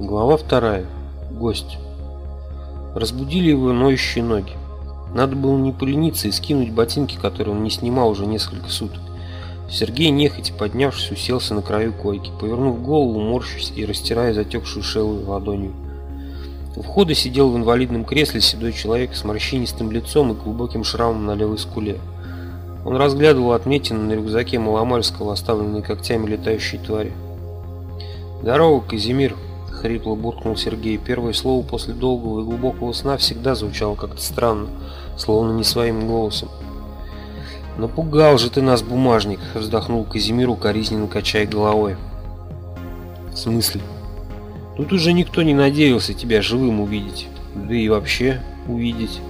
Глава вторая. Гость. Разбудили его ноющие ноги. Надо было не полениться и скинуть ботинки, которые он не снимал уже несколько суток. Сергей, нехотя поднявшись, уселся на краю койки, повернув голову, морщась и растирая затекшую шею ладонью. У входа сидел в инвалидном кресле седой человек с морщинистым лицом и глубоким шрамом на левой скуле. Он разглядывал отметины на рюкзаке Маломальского, оставленные когтями летающей твари. «Здорово, Казимир!» — хрипло буркнул Сергей. Первое слово после долгого и глубокого сна всегда звучало как-то странно, словно не своим голосом. «Напугал же ты нас, бумажник!» — вздохнул Казимир, укоризненно качая головой. «В смысле?» «Тут уже никто не надеялся тебя живым увидеть, да и вообще увидеть».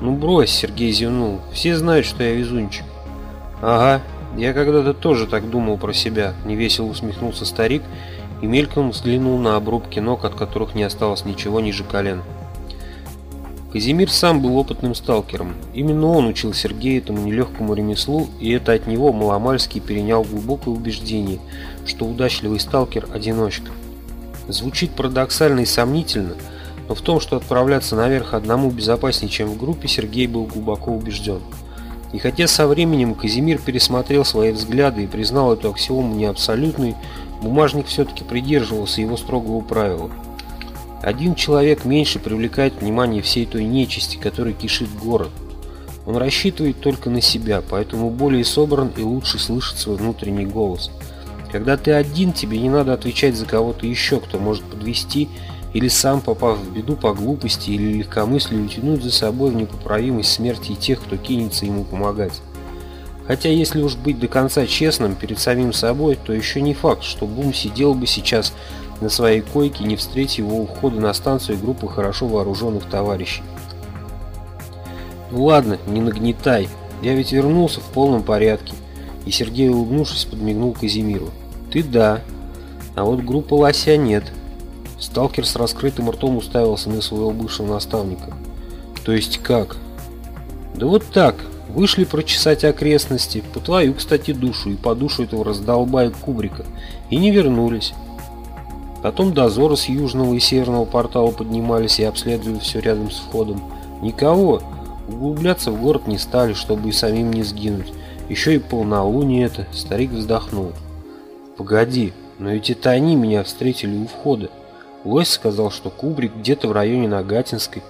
«Ну брось», — Сергей зевнул, — «все знают, что я везунчик». «Ага, я когда-то тоже так думал про себя», — невесело усмехнулся старик и мельком взглянул на обрубки ног, от которых не осталось ничего ниже колен. Казимир сам был опытным сталкером. Именно он учил Сергея этому нелегкому ремеслу, и это от него Маломальский перенял глубокое убеждение, что удачливый сталкер – одиночка. Звучит парадоксально и сомнительно – но в том, что отправляться наверх одному безопаснее, чем в группе, Сергей был глубоко убежден. И хотя со временем Казимир пересмотрел свои взгляды и признал эту аксиому не абсолютной, бумажник все-таки придерживался его строгого правила. Один человек меньше привлекает внимание всей той нечисти, которая кишит город. Он рассчитывает только на себя, поэтому более собран и лучше слышит свой внутренний голос. Когда ты один, тебе не надо отвечать за кого-то еще, кто может подвести или сам, попав в беду по глупости или легкомыслию, утянуть за собой в непоправимость смерти и тех, кто кинется ему помогать. Хотя, если уж быть до конца честным перед самим собой, то еще не факт, что Бум сидел бы сейчас на своей койке, не встретив его у входа на станцию группы хорошо вооруженных товарищей. «Ну ладно, не нагнетай, я ведь вернулся в полном порядке», и Сергей, улыбнувшись, подмигнул Казимиру. «Ты да, а вот группа Лося нет». Сталкер с раскрытым ртом уставился на своего бывшего наставника. «То есть как?» «Да вот так. Вышли прочесать окрестности, по твою, кстати, душу и по душу этого раздолбая Кубрика, и не вернулись. Потом дозоры с южного и северного портала поднимались и обследовали все рядом с входом. Никого. Углубляться в город не стали, чтобы и самим не сгинуть. Еще и полнолуние это. Старик вздохнул. Погоди, но ведь это они меня встретили у входа. Лось сказал, что Кубрик где-то в районе Нагатинской.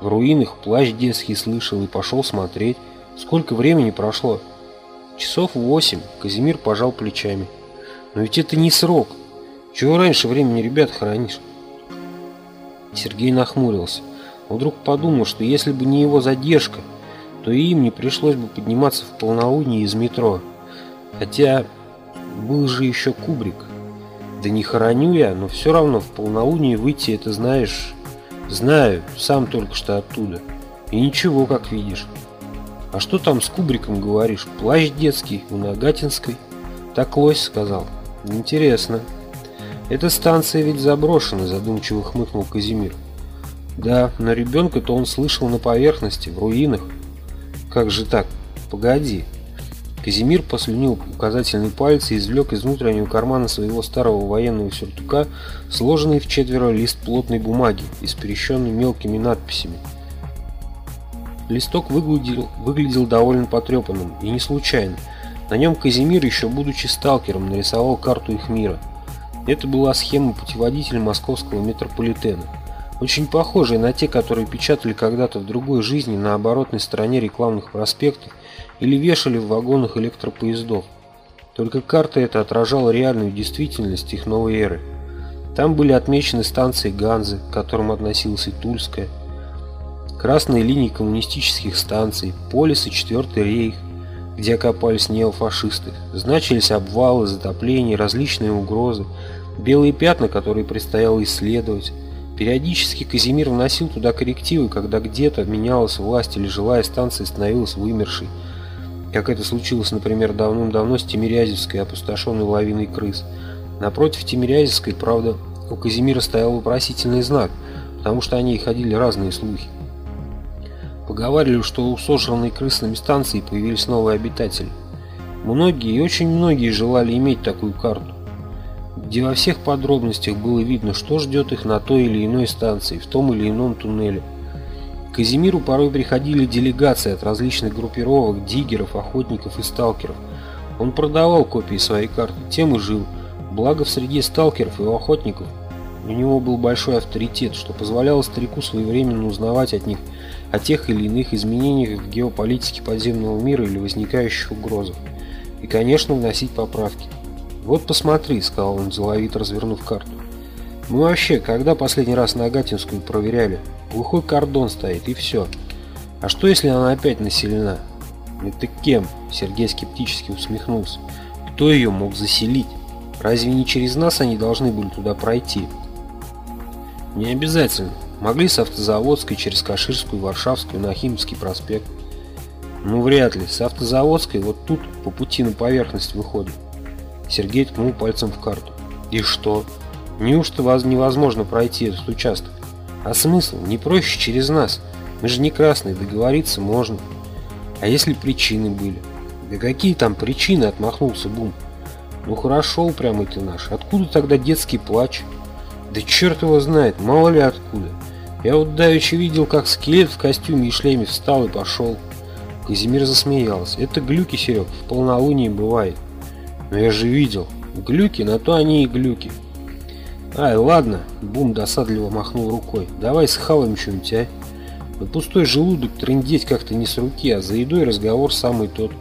В руинах плащ детский слышал и пошел смотреть. Сколько времени прошло? Часов восемь. Казимир пожал плечами. Но ведь это не срок. Чего раньше времени ребят хоронишь? Сергей нахмурился. Он вдруг подумал, что если бы не его задержка, то и им не пришлось бы подниматься в полнолуние из метро. Хотя был же еще Кубрик. Да не хороню я, но все равно в полнолуние выйти это знаешь... Знаю, сам только что оттуда. И ничего, как видишь. А что там с кубриком говоришь? Плащ детский, у Нагатинской? Так лось сказал. Интересно. Эта станция ведь заброшена, задумчиво хмыкнул Казимир. Да, но ребенка-то он слышал на поверхности, в руинах. Как же так? Погоди. Казимир послюнил указательный палец и извлек из внутреннего кармана своего старого военного сюртука сложенный в четверо лист плотной бумаги, исперещенный мелкими надписями. Листок выглядел, выглядел довольно потрепанным, и не случайно. На нем Казимир, еще будучи сталкером, нарисовал карту их мира. Это была схема путеводителя московского метрополитена, очень похожая на те, которые печатали когда-то в другой жизни на оборотной стороне рекламных проспектов или вешали в вагонах электропоездов. Только карта эта отражала реальную действительность их новой эры. Там были отмечены станции Ганзы, к которым относилась и Тульская, красные линии коммунистических станций, полис и Четвертый рейх, где окопались неофашисты, значились обвалы, затопления, различные угрозы, белые пятна, которые предстояло исследовать. Периодически Казимир вносил туда коррективы, когда где-то менялась власть или жилая станция становилась вымершей, как это случилось, например, давным-давно с Тимирязевской, опустошенной лавиной крыс. Напротив Тимирязевской, правда, у Казимира стоял вопросительный знак, потому что о ней ходили разные слухи. Поговаривали, что у сожранной крысными станции появились новые обитатели. Многие и очень многие желали иметь такую карту. где во всех подробностях было видно, что ждет их на той или иной станции, в том или ином туннеле. К Казимиру порой приходили делегации от различных группировок, диггеров, охотников и сталкеров. Он продавал копии своей карты, тем и жил. Благо в среде сталкеров и охотников у него был большой авторитет, что позволяло старику своевременно узнавать от них о тех или иных изменениях в геополитике подземного мира или возникающих угрозах. И, конечно, вносить поправки. «Вот посмотри», — сказал он, деловито развернув карту. «Мы вообще, когда последний раз на Агатинскую проверяли? Глухой кордон стоит, и все. А что, если она опять населена?» «Это кем?» — Сергей скептически усмехнулся. «Кто ее мог заселить? Разве не через нас они должны были туда пройти?» «Не обязательно. Могли с автозаводской через Каширскую, Варшавскую на Химский проспект. Ну, вряд ли. С автозаводской вот тут по пути на поверхность выходит. Сергей ткнул пальцем в карту. И что? Неужто вас невозможно пройти этот участок? А смысл? Не проще через нас. Мы же не красные, договориться можно. А если причины были? Да какие там причины, отмахнулся Бум. Ну хорошо, упрямый ты наш. Откуда тогда детский плач? Да черт его знает, мало ли откуда. Я вот давеча видел, как скелет в костюме и шлеме встал и пошел. Казимир засмеялся. Это глюки, Серег, в полнолунии бывает. Но я же видел. Глюки, на то они и глюки. Ай, ладно, Бум досадливо махнул рукой. Давай схаваем что-нибудь, а? На пустой желудок трындеть как-то не с руки, а за едой разговор самый тот.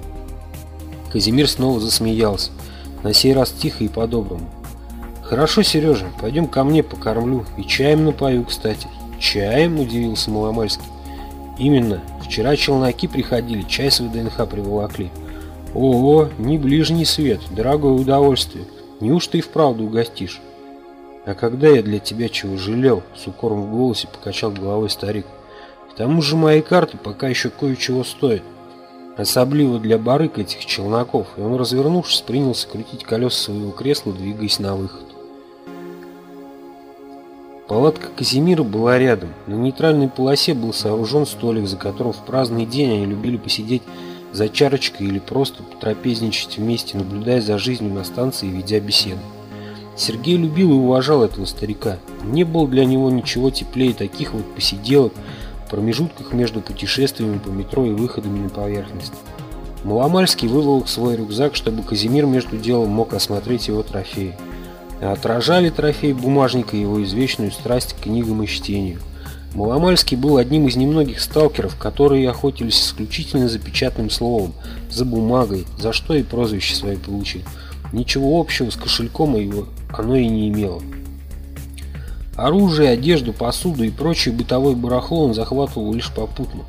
Казимир снова засмеялся. На сей раз тихо и по-доброму. «Хорошо, Сережа, пойдем ко мне покормлю. И чаем напою, кстати. «Чаем?» – удивился Маломальский. «Именно. Вчера челноки приходили, чай с ВДНХ приволокли». «Ого, не ближний свет, дорогое удовольствие. Неужто и вправду угостишь?» «А когда я для тебя чего жалел?» – с укором в голосе покачал головой старик. «К тому же мои карты пока еще кое-чего стоят. Особливо для барык этих челноков». И он, развернувшись, принялся крутить колеса своего кресла, двигаясь на выход. Палатка Казимира была рядом. На нейтральной полосе был сооружен столик, за которым в праздный день они любили посидеть за чарочкой или просто потрапезничать вместе, наблюдая за жизнью на станции и ведя беседы. Сергей любил и уважал этого старика. Не было для него ничего теплее таких вот посиделок в промежутках между путешествиями по метро и выходами на поверхность. Маломальский выволок свой рюкзак, чтобы Казимир между делом мог осмотреть его трофеи отражали трофей бумажника и его извечную страсть к книгам и чтению. Маломальский был одним из немногих сталкеров, которые охотились исключительно за печатным словом, за бумагой, за что и прозвище свое получил. Ничего общего с кошельком его оно и не имело. Оружие, одежду, посуду и прочее бытовой барахло он захватывал лишь попутно.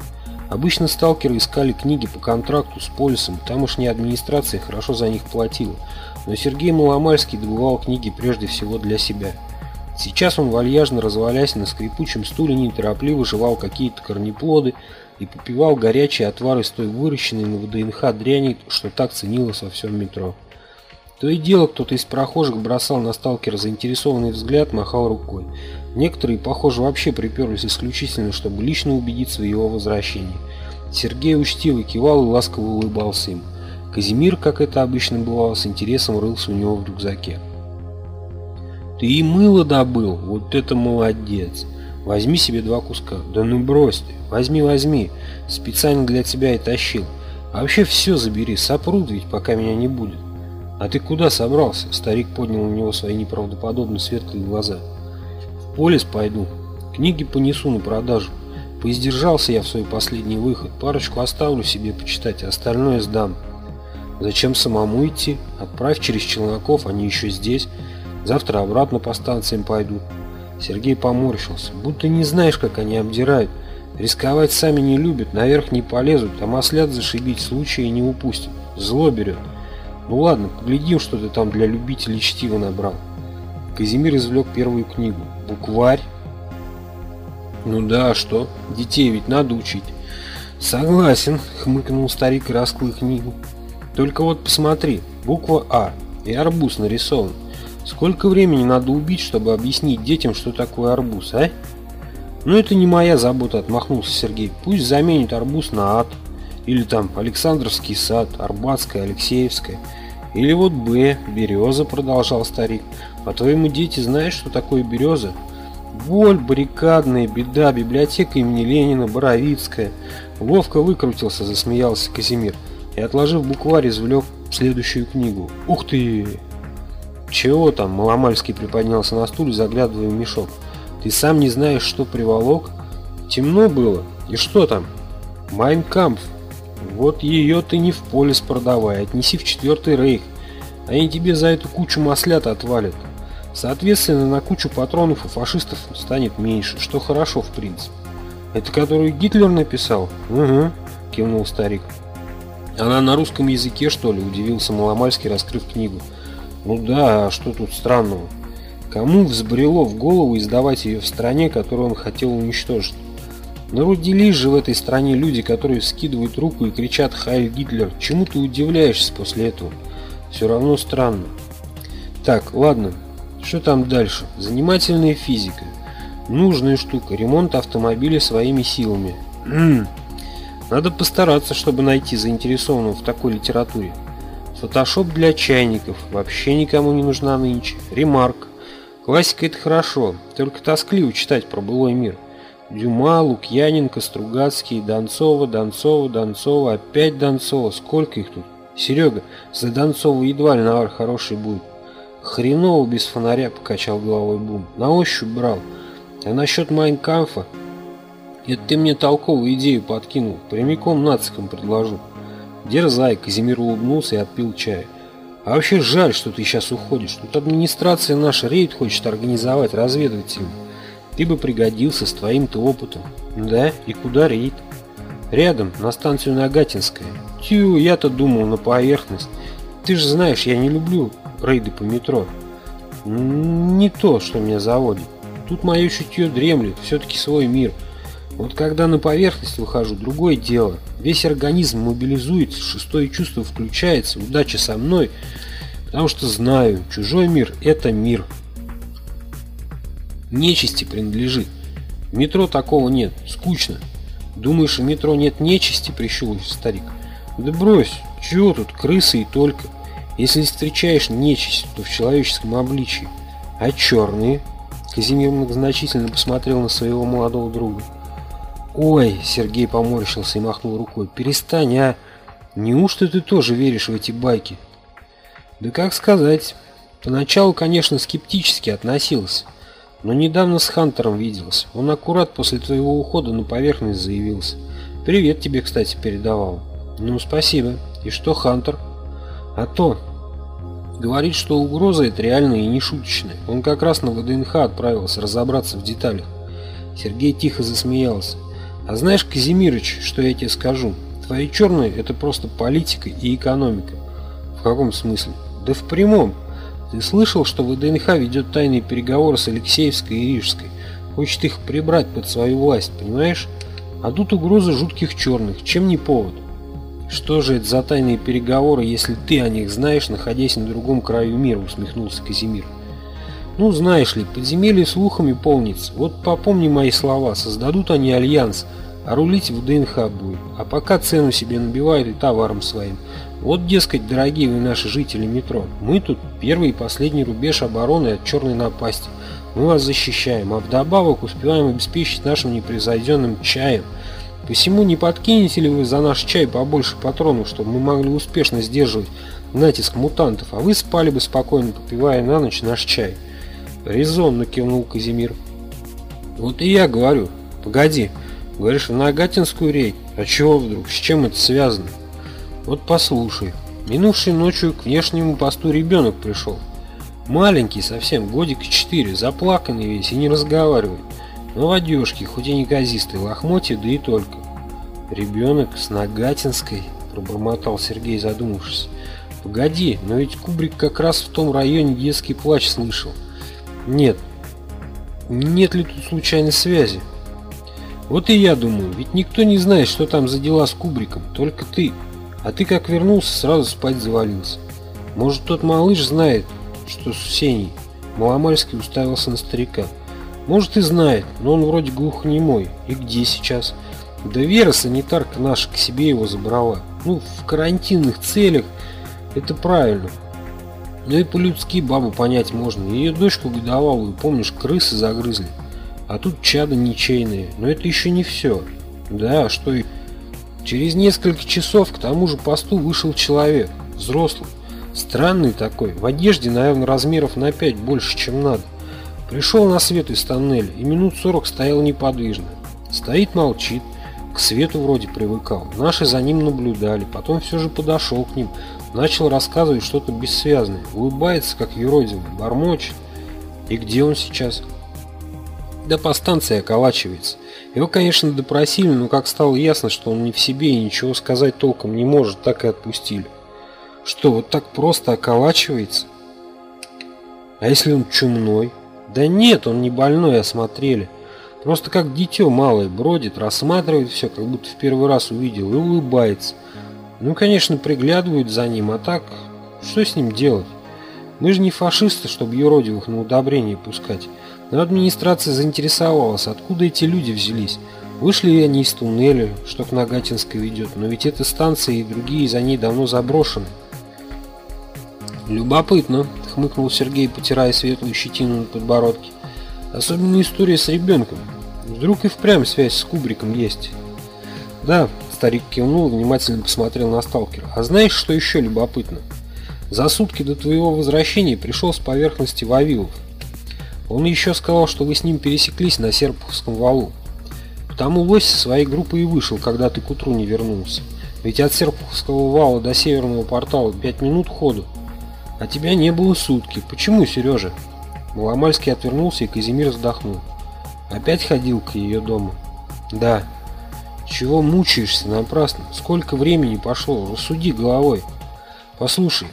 Обычно сталкеры искали книги по контракту с полисом, тамошняя администрация хорошо за них платила – но Сергей Маломальский добывал книги прежде всего для себя. Сейчас он, вальяжно развалясь на скрипучем стуле, неторопливо жевал какие-то корнеплоды и попивал горячий отвар из той выращенной на ВДНХ дряни, что так ценилось во всем метро. То и дело, кто-то из прохожих бросал на сталкера заинтересованный взгляд, махал рукой. Некоторые, похоже, вообще приперлись исключительно, чтобы лично убедиться в его возвращении. Сергей учтиво кивал и ласково улыбался им. Казимир, как это обычно бывало, с интересом рылся у него в рюкзаке. «Ты и мыло добыл? Вот это молодец! Возьми себе два куска. Да ну брось ты! Возьми, возьми! Специально для тебя и тащил. А вообще все забери, сопрут ведь, пока меня не будет. А ты куда собрался?» Старик поднял у него свои неправдоподобно светлые глаза. «В полис пойду. Книги понесу на продажу. Поиздержался я в свой последний выход. Парочку оставлю себе почитать, а остальное сдам». Зачем самому идти? Отправь через Челноков, они еще здесь. Завтра обратно по станциям пойдут. Сергей поморщился. Будто не знаешь, как они обдирают. Рисковать сами не любят, наверх не полезут, а маслят зашибить случая не упустят. Зло берет. Ну ладно, поглядим, что ты там для любителей чтива набрал. Казимир извлек первую книгу. Букварь. Ну да, а что? Детей ведь надо учить. Согласен, хмыкнул старик и раскрыл книгу. Только вот посмотри, буква А и арбуз нарисован. Сколько времени надо убить, чтобы объяснить детям, что такое арбуз, а? Ну это не моя забота, отмахнулся Сергей. Пусть заменит арбуз на ад. Или там Александровский сад, Арбатская, Алексеевская. Или вот Б, береза, продолжал старик. По-твоему, дети знают, что такое береза? Боль, баррикадная, беда, библиотека имени Ленина, Боровицкая. Ловко выкрутился, засмеялся Казимир. И, отложив букварь, извлек следующую книгу. Ух ты! Чего там? Маломальский приподнялся на стуле, заглядывая в мешок. Ты сам не знаешь, что приволок? Темно было. И что там? Майнкампф. Вот ее ты не в полис продавай, отнеси в четвертый рейх. Они тебе за эту кучу маслят отвалят. Соответственно, на кучу патронов у фашистов станет меньше, что хорошо в принципе. Это которую Гитлер написал? Угу, кивнул старик. Она на русском языке, что ли, удивился Маломальский, раскрыв книгу. Ну да, а что тут странного? Кому взбрело в голову издавать ее в стране, которую он хотел уничтожить? Народились же в этой стране люди, которые скидывают руку и кричат «Хайль Гитлер». Чему ты удивляешься после этого? Все равно странно. Так, ладно, что там дальше? Занимательная физика. Нужная штука. Ремонт автомобиля своими силами. Надо постараться, чтобы найти заинтересованного в такой литературе. Фотошоп для чайников. Вообще никому не нужна нынче. Ремарк. Классика это хорошо, только тоскливо читать про былой мир. Дюма, Лукьяненко, Стругацкий, Донцова, Донцова, Донцова, опять Донцова. Сколько их тут? Серега, за Донцова едва ли навар хороший будет. Хреново без фонаря, покачал головой Бум. На ощупь брал. А насчет Майнкамфа, это ты мне толковую идею подкинул. Прямиком нацикам предложу. Дерзай, Казимир улыбнулся и отпил чая. А вообще жаль, что ты сейчас уходишь. Тут администрация наша рейд хочет организовать разведывательный. Ты бы пригодился с твоим-то опытом. Да, и куда рейд? Рядом, на станцию Нагатинская. Тю, я-то думал на поверхность. Ты же знаешь, я не люблю рейды по метро. Не то, что меня заводит. Тут мое чутье дремлет, все-таки свой мир. Вот когда на поверхность выхожу, другое дело. Весь организм мобилизуется, шестое чувство включается, удача со мной, потому что знаю, чужой мир – это мир. Нечисти принадлежит. В метро такого нет, скучно. Думаешь, в метро нет нечисти, прищулся старик? Да брось, чего тут, крысы и только. Если встречаешь нечисть, то в человеческом обличии. А черные? Казимир многозначительно посмотрел на своего молодого друга. «Ой!» — Сергей поморщился и махнул рукой. «Перестань, а! Неужто ты тоже веришь в эти байки?» «Да как сказать. Поначалу, конечно, скептически относился. Но недавно с Хантером виделся. Он аккурат после твоего ухода на поверхность заявился. Привет тебе, кстати, передавал». «Ну, спасибо. И что Хантер?» «А то, Говорит, что угроза это реальная и не. Он как раз на ВДНХ отправился разобраться в деталях. Сергей тихо засмеялся. А знаешь, Казимирыч, что я тебе скажу? Твои черные это просто политика и экономика. В каком смысле? Да в прямом. Ты слышал, что ВДНХ ведет тайные переговоры с Алексеевской и Рижской? Хочет их прибрать под свою власть, понимаешь? А тут угроза жутких черных. Чем не повод? «Что же это за тайные переговоры, если ты о них знаешь, находясь на другом краю мира?» — усмехнулся Казимир. «Ну, знаешь ли, подземелье слухами полнится. Вот попомни мои слова, создадут они альянс, а рулить в ДНХ будет. А пока цену себе набивают и товаром своим. Вот, дескать, дорогие вы наши жители метро, мы тут первый и последний рубеж обороны от черной напасти. Мы вас защищаем, а вдобавок успеваем обеспечить нашим непревзойденным чаем – Посему не подкинете ли вы за наш чай побольше патронов, чтобы мы могли успешно сдерживать натиск мутантов, а вы спали бы спокойно, попивая на ночь наш чай?» Резонно кивнул Казимир. «Вот и я говорю. Погоди, говоришь, в Нагатинскую рейд? А чего вдруг? С чем это связано?» «Вот послушай. Минувшей ночью к внешнему посту ребенок пришел. Маленький совсем, годик четыре, заплаканный весь и не разговаривает. Но в хоть и неказистой, лохмотья, да и только. «Ребенок с Нагатинской», — пробормотал Сергей, задумавшись. «Погоди, но ведь Кубрик как раз в том районе детский плач слышал. Нет, нет ли тут случайной связи? Вот и я думаю, ведь никто не знает, что там за дела с Кубриком, только ты. А ты как вернулся, сразу спать завалился. Может, тот малыш знает, что с Сеней?» Маломальский уставился на старика. «Может, и знает, но он вроде глухонемой. И где сейчас?» Да Вера, санитарка наша, к себе его забрала. Ну, в карантинных целях. Это правильно. Ну и по-людски бабу понять можно. Ее дочку годовалую, помнишь, крысы загрызли. А тут чада ничейные. Но это еще не все. Да, что и... Через несколько часов к тому же посту вышел человек, взрослый, странный такой, в одежде, наверное, размеров на 5 больше, чем надо. Пришел на свет из тоннеля и минут 40 стоял неподвижно. Стоит, молчит, к свету вроде привыкал. Наши за ним наблюдали, потом все же подошел к ним, начал рассказывать что-то бессвязное, улыбается, как юродивый, бормочет. И где он сейчас? Да по станции околачивается. Его, конечно, допросили, но как стало ясно, что он не в себе и ничего сказать толком не может, так и отпустили. Что, вот так просто околачивается? А если он чумной? Да нет, он не больной, осмотрели. Просто как дитё малое бродит, рассматривает все, как будто в первый раз увидел, и улыбается. Ну, конечно, приглядывают за ним, а так, что с ним делать? Мы же не фашисты, чтобы юродивых на удобрение пускать. Но администрация заинтересовалась, откуда эти люди взялись. Вышли ли они из туннеля, что к Нагатинской ведет, но ведь эта станция и другие за ней давно заброшены. Любопытно, хмыкнул Сергей, потирая светлую щетину на подбородке. Особенно история с ребенком. Вдруг и впрямь связь с Кубриком есть. Да, старик кивнул и внимательно посмотрел на сталкера. А знаешь, что еще любопытно? За сутки до твоего возвращения пришел с поверхности Вавилов. Он еще сказал, что вы с ним пересеклись на Серпуховском валу. Потому лось со своей группой и вышел, когда ты к утру не вернулся. Ведь от Серпуховского вала до Северного портала пять минут ходу. А тебя не было сутки. Почему, Сережа? Маломальский отвернулся, и Казимир вздохнул. Опять ходил к ее дому? Да. Чего мучаешься напрасно? Сколько времени пошло? Рассуди головой. Послушай,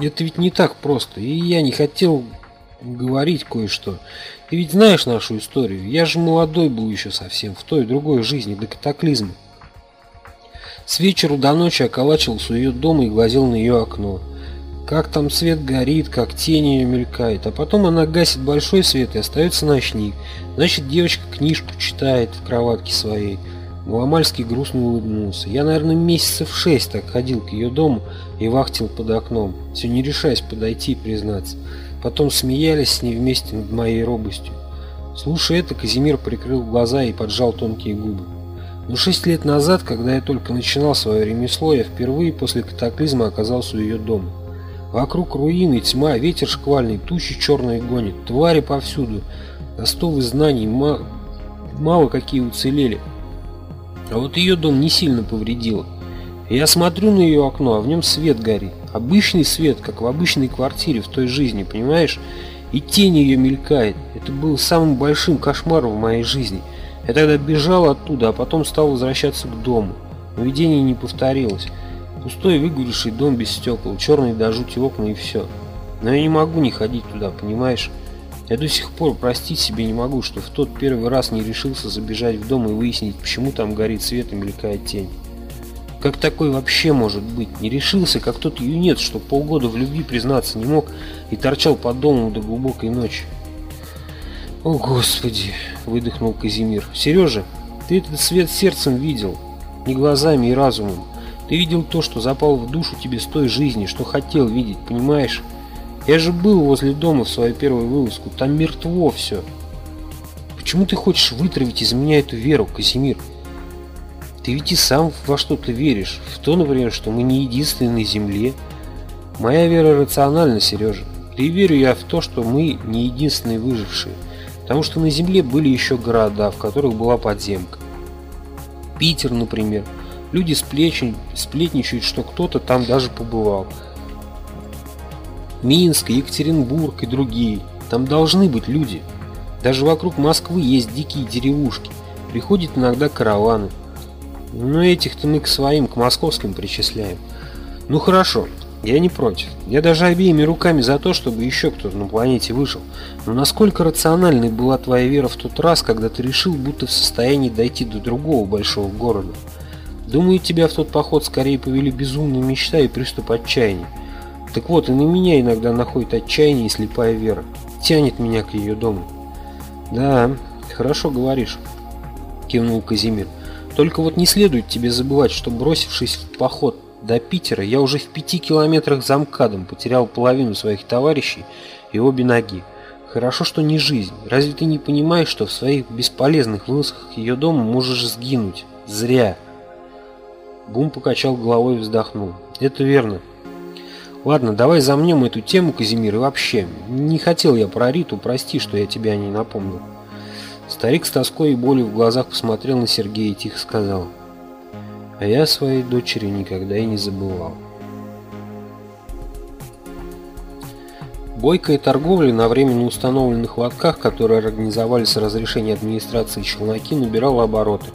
это ведь не так просто, и я не хотел говорить кое-что. Ты ведь знаешь нашу историю. Я же молодой был еще совсем, в той другой жизни, до катаклизма. С вечера до ночи околачивался у ее дома и глазел на ее окно. Как там свет горит, как тень ее мелькает, а потом она гасит большой свет и остается ночник. Значит, девочка книжку читает в кроватке своей. Маломальский грустно улыбнулся. Я, наверное, месяцев шесть так ходил к ее дому и вахтил под окном, все не решаясь подойти и признаться. Потом смеялись с ней вместе над моей робостью. Слушая это, Казимир прикрыл глаза и поджал тонкие губы. Но шесть лет назад, когда я только начинал свое ремесло, я впервые после катаклизма оказался у ее дома. Вокруг руины, тьма, ветер шквальный, тучи черные гонит, твари повсюду. Остовы знаний мало, мало какие уцелели. А вот ее дом не сильно повредило. Я смотрю на ее окно, а в нем свет горит. Обычный свет, как в обычной квартире в той жизни, понимаешь? И тень ее мелькает. Это был самым большим кошмаром в моей жизни. Я тогда бежал оттуда, а потом стал возвращаться к дому. Но видение не повторилось. Пустой выгоревший дом без стекол, черные до жути окна и все. Но я не могу не ходить туда, понимаешь? Я до сих пор простить себе не могу, что в тот первый раз не решился забежать в дом и выяснить, почему там горит свет и мелькает тень. Как такой вообще может быть? Не решился, как тот юнец, что полгода в любви признаться не мог и торчал по дому до глубокой ночи. «О, Господи!» – выдохнул Казимир. «Сережа, ты этот свет сердцем видел, не глазами и разумом. Ты видел то, что запал в душу тебе с той жизни, что хотел видеть, понимаешь? Я же был возле дома в свою первую вылазку, там мертво все. Почему ты хочешь вытравить из меня эту веру, Казимир? Ты ведь и сам во что-то веришь, в то, например, что мы не единственные на Земле. Моя вера рациональна, Сережа. И верю я в то, что мы не единственные выжившие, потому что на Земле были еще города, в которых была подземка. Питер, например – Люди сплечен, сплетничают, что кто-то там даже побывал. Минск, Екатеринбург и другие. Там должны быть люди. Даже вокруг Москвы есть дикие деревушки. Приходят иногда караваны. Но этих-то мы к своим, к московским причисляем. Ну хорошо, я не против. Я даже обеими руками за то, чтобы еще кто-то на планете вышел. Но насколько рациональной была твоя вера в тот раз, когда ты решил, будто в состоянии дойти до другого большого города? Думаю, тебя в тот поход скорее повели безумные мечта и приступ отчаяния. Так вот, и на меня иногда находит отчаяние и слепая вера. Тянет меня к ее дому. Да, хорошо говоришь, кивнул Казимир. Только вот не следует тебе забывать, что бросившись в поход До Питера я уже в пяти километрах за МКАДом потерял половину своих товарищей и обе ноги. Хорошо, что не жизнь. Разве ты не понимаешь, что в своих бесполезных вылазках ее дома можешь сгинуть? Зря. Бум покачал головой и вздохнул. Это верно. Ладно, давай замнем эту тему, Казимир, и вообще. Не хотел я про Риту, прости, что я тебе о ней напомнил. Старик с тоской и болью в глазах посмотрел на Сергея и тихо сказал. А я своей дочери никогда и не забывал. Бойкая торговля на временно установленных лотках, которые организовали с разрешения администрации челноки, набирала обороты.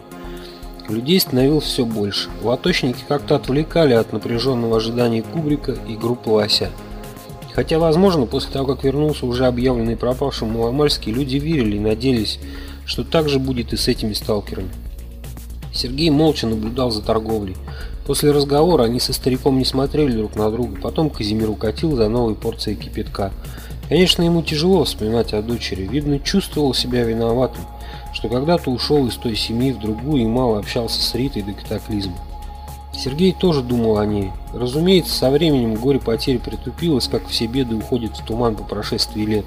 Людей становилось все больше. Лоточники как-то отвлекали от напряженного ожидания Кубрика и группы Лося. Хотя, возможно, после того, как вернулся уже объявленный пропавшим Маломальский, люди верили и надеялись, что так же будет и с этими сталкерами. Сергей молча наблюдал за торговлей. После разговора они со стариком не смотрели друг на друга, потом Казимир укатил за новой порцией кипятка. Конечно, ему тяжело вспоминать о дочери, видно, чувствовал себя виноватым что когда-то ушел из той семьи в другую и мало общался с Ритой до катаклизма. Сергей тоже думал о ней. Разумеется, со временем горе потери притупилось, как все беды уходят в туман по прошествии лет.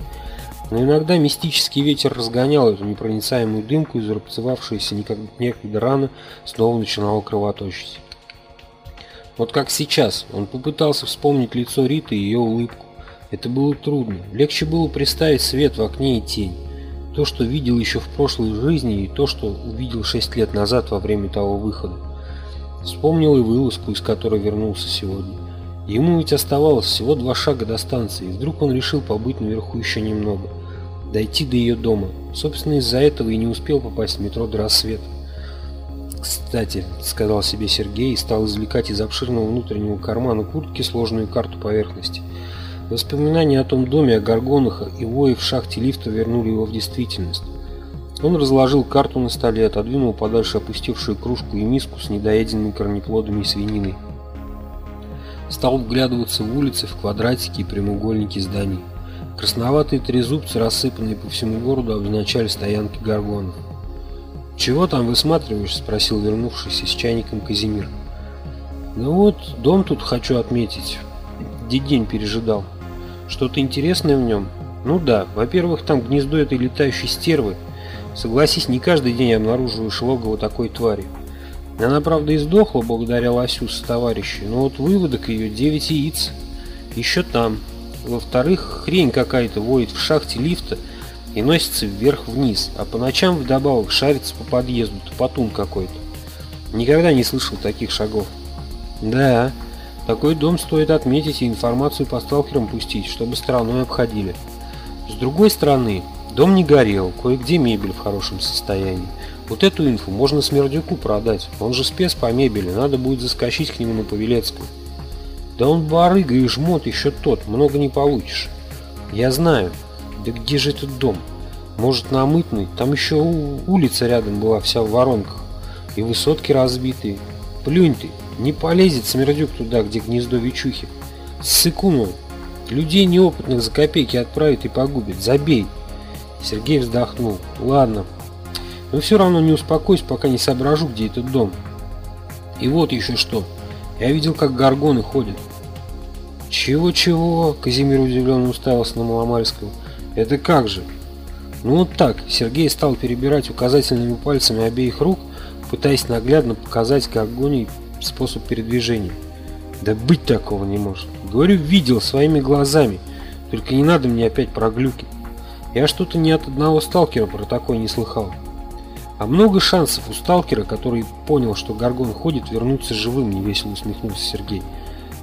Но иногда мистический ветер разгонял эту непроницаемую дымку, и зарубцевавшаяся некогда рана снова начинала кровоточить. Вот как сейчас, он попытался вспомнить лицо Риты и ее улыбку. Это было трудно. Легче было представить свет в окне и тень. То, что видел еще в прошлой жизни, и то, что увидел шесть лет назад во время того выхода. Вспомнил и вылазку, из которой вернулся сегодня. Ему ведь оставалось всего два шага до станции, и вдруг он решил побыть наверху еще немного. Дойти до ее дома. Собственно, из-за этого и не успел попасть в метро до рассвета. «Кстати», — сказал себе Сергей и стал извлекать из обширного внутреннего кармана куртки сложную карту поверхности. Воспоминания о том доме, о горгонах и вое в шахте лифта вернули его в действительность. Он разложил карту на столе, отодвинул подальше опустившую кружку и миску с недоеденными корнеплодами и свининой. Стал вглядываться в улицы, в квадратики и прямоугольники зданий. Красноватые трезубцы, рассыпанные по всему городу, обозначали стоянки горгонов. «Чего там высматриваешь?» – спросил вернувшийся с чайником Казимир. «Ну вот, дом тут хочу отметить. Где день пережидал». Что-то интересное в нем? Ну да, во-первых, там гнездо этой летающей стервы. Согласись, не каждый день обнаруживаешь логово такой твари. Она, правда, и сдохла благодаря лосю с товарищей, но вот выводок ее 9 яиц. Еще там. Во-вторых, хрень какая-то воет в шахте лифта и носится вверх-вниз, а по ночам вдобавок шарится по подъезду, топотун какой-то. Никогда не слышал таких шагов. Да, такой дом стоит отметить и информацию по сталкерам пустить, чтобы стороной обходили. С другой стороны, дом не горел, кое-где мебель в хорошем состоянии. Вот эту инфу можно Смердюку продать, он же спец по мебели, надо будет заскочить к нему на Павелецкую. Да он барыга и жмот еще тот, много не получишь. Я знаю. Да где же этот дом? Может на Мытной? Там еще улица рядом была вся в воронках. И высотки разбитые. Плюнь ты, не полезет смердюк туда, где гнездо Вичухи. Ссыкуну. Людей неопытных за копейки отправит и погубит. Забей. Сергей вздохнул. Ладно. Но все равно не успокоюсь, пока не соображу, где этот дом. И вот еще что. Я видел, как горгоны ходят. Чего-чего? Казимир удивленно уставился на Маломальского. Это как же? Ну вот так. Сергей стал перебирать указательными пальцами обеих рук, пытаясь наглядно показать горгоний способ передвижения. Да быть такого не может. Говорю, видел своими глазами. Только не надо мне опять про глюки. Я что-то ни от одного сталкера про такое не слыхал. А много шансов у сталкера, который понял, что Гаргон ходит, вернуться живым, невесело усмехнулся Сергей.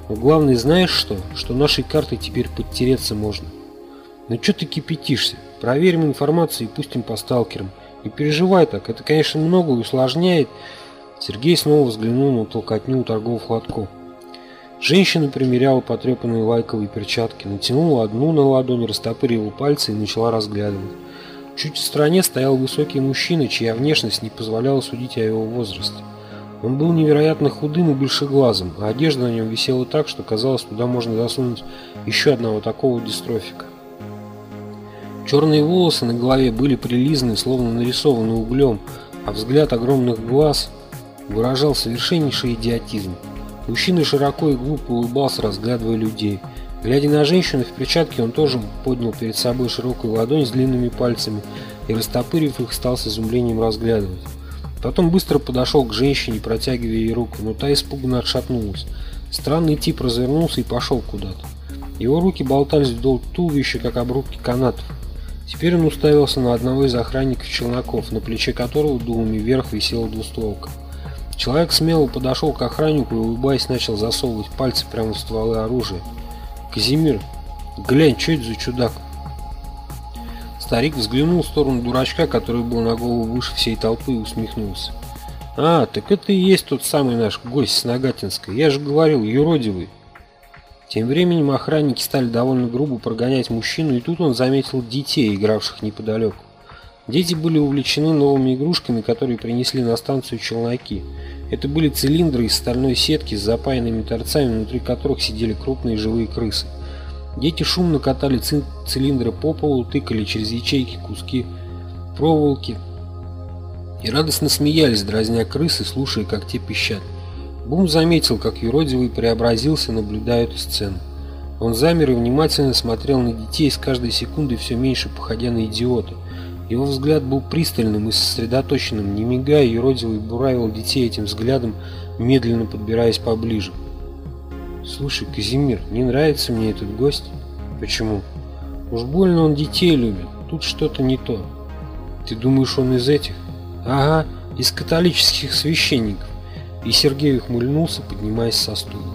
Но главное, знаешь что? Что нашей картой теперь подтереться можно. Ну что ты кипятишься? Проверим информацию и пустим по сталкерам. Не переживай так, это, конечно, много усложняет, Сергей снова взглянул на толкотню у торговых лотков. Женщина примеряла потрепанные лайковые перчатки, натянула одну на ладонь, растопырила пальцы и начала разглядывать. Чуть в стороне стоял высокий мужчина, чья внешность не позволяла судить о его возрасте. Он был невероятно худым и большеглазым, а одежда на нем висела так, что казалось, туда можно засунуть еще одного такого дистрофика. Черные волосы на голове были прилизаны, словно нарисованы углем, а взгляд огромных глаз выражал совершеннейший идиотизм. Мужчина широко и глупо улыбался, разглядывая людей. Глядя на женщину в перчатке, он тоже поднял перед собой широкую ладонь с длинными пальцами и, растопырив их, стал с изумлением разглядывать. Потом быстро подошел к женщине, протягивая ей руку, но та испуганно отшатнулась. Странный тип развернулся и пошел куда-то. Его руки болтались вдоль туловища, как обрубки канатов. Теперь он уставился на одного из охранников челноков, на плече которого дулами вверх висела двустволка. Человек смело подошел к охраннику и, улыбаясь, начал засовывать пальцы прямо в стволы оружия. «Казимир, глянь, что это за чудак?» Старик взглянул в сторону дурачка, который был на голову выше всей толпы, и усмехнулся. «А, так это и есть тот самый наш гость с Нагатинской. Я же говорил, юродивый». Тем временем охранники стали довольно грубо прогонять мужчину, и тут он заметил детей, игравших неподалеку. Дети были увлечены новыми игрушками, которые принесли на станцию челноки. Это были цилиндры из стальной сетки с запаянными торцами, внутри которых сидели крупные живые крысы. Дети шумно катали цилиндры по полу, тыкали через ячейки куски проволоки и радостно смеялись, дразня крысы, слушая, как те пищат. Бум заметил, как юродивый преобразился, наблюдая эту сцену. Он замер и внимательно смотрел на детей, с каждой секундой все меньше походя на идиота. Его взгляд был пристальным и сосредоточенным, не мигая, юродивый буравил детей этим взглядом, медленно подбираясь поближе. «Слушай, Казимир, не нравится мне этот гость?» «Почему?» «Уж больно он детей любит, тут что-то не то». «Ты думаешь, он из этих?» «Ага, из католических священников». И Сергей ухмыльнулся, поднимаясь со стула.